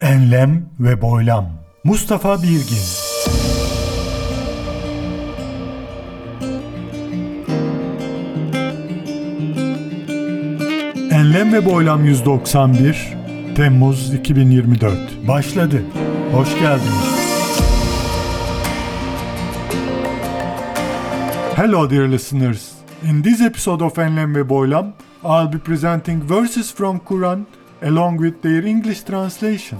Enlem ve Boylam Mustafa Birgin Enlem ve Boylam 191 Temmuz 2024 Başladı. Hoş geldiniz. Hello dear listeners. In this episode of Enlem ve Boylam, I'll be presenting verses from Quran along with their English translation.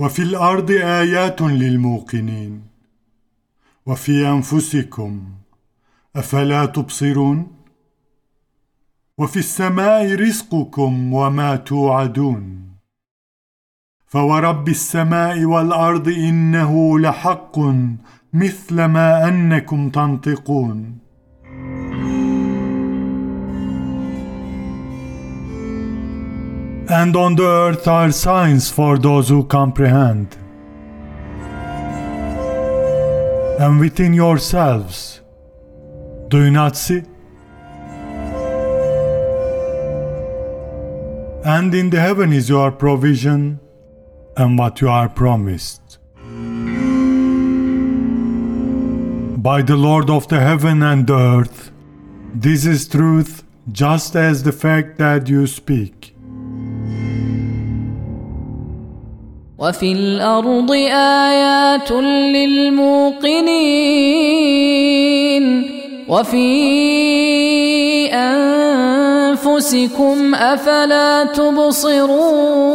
وفي الأرض آيات للموقنين. وفي أنفسكم أفلا تبصرون؟ وفي السماء رزقكم وما توعدون. فورب السماء والأرض إنه لحق مثل ما انكم تنطقون And on the earth are signs for those who comprehend. And within yourselves, do you not see? And in the heaven is your provision and what you are promised. By the Lord of the heaven and earth, this is truth just as the fact that you speak. وفي الأرض آيات للموقنين وفي أنفسكم أفلا تبصرون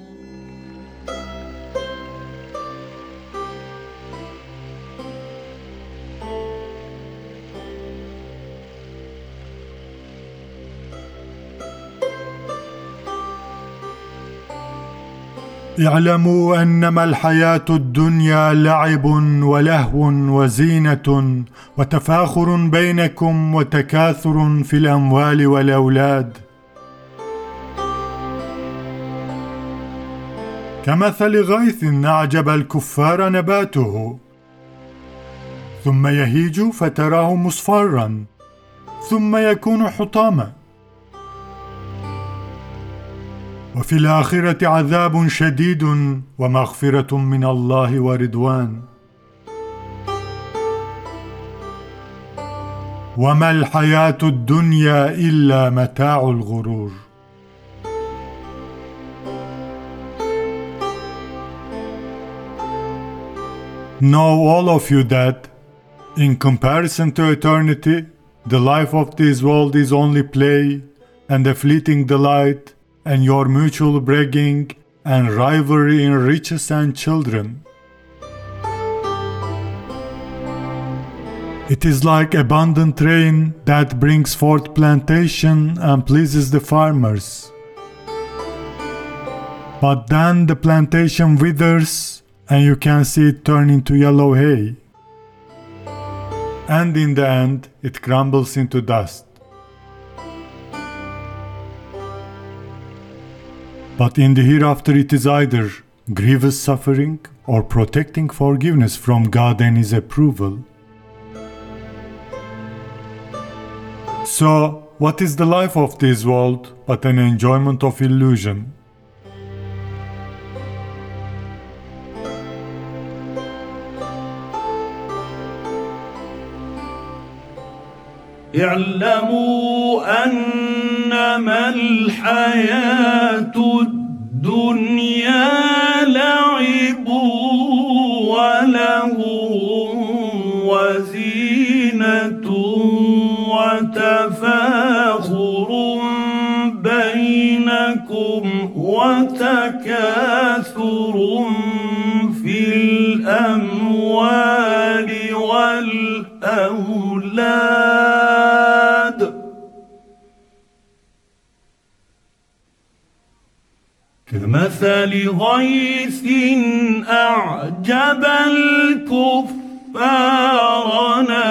اعلموا أنما الحياة الدنيا لعب ولهو وزينة وتفاخر بينكم وتكاثر في الأموال والأولاد. كمثل غيث أعجب الكفار نباته ثم يهيج فتراه مصفرا ثم يكون حطاما. وفي الاخره عذاب شديد ومغفره من الله ورضوان وما الحياة الدنيا الا متاع الغرور Know all of you that, in comparison to eternity, the life of this world is only play and a fleeting delight and your mutual bragging and rivalry in riches and children. It is like abundant rain that brings forth plantation and pleases the farmers. But then the plantation withers and you can see it turn into yellow hay. And in the end, it crumbles into dust. But in the hereafter, it is either grievous suffering or protecting forgiveness from God and His approval. So, what is the life of this world but an enjoyment of illusion? اعلموا أنما الحياة الدنيا لعب وله وزينة وتفاخر بينكم وتكاثر كمثل غيث أعجب الكفار نباته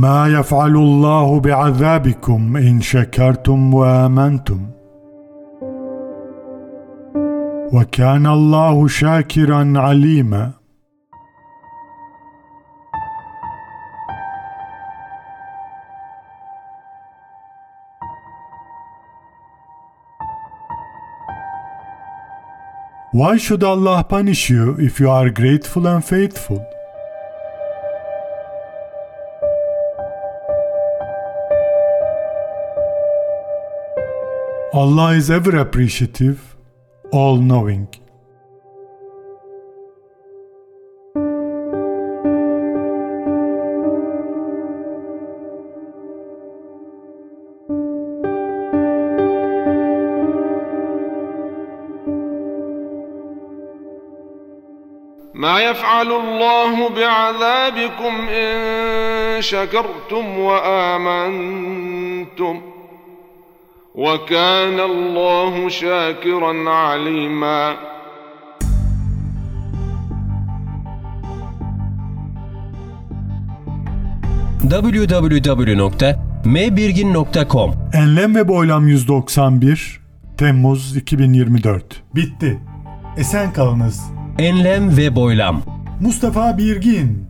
ما يفعل الله بعذابكم إن شكرتم وآمنتم وكان الله شاكرا عليما Why should Allah punish you if you are grateful and faithful? Allah is ever appreciative, all knowing. ما يفعل الله بعذابكم ان شكرتم وامنتم وكان الله شاكرا عليما www.mbirgin.com Enlem ve Boylam 191 Temmuz 2024 Bitti. Esen kalınız. Enlem ve boylam. Mustafa Birgin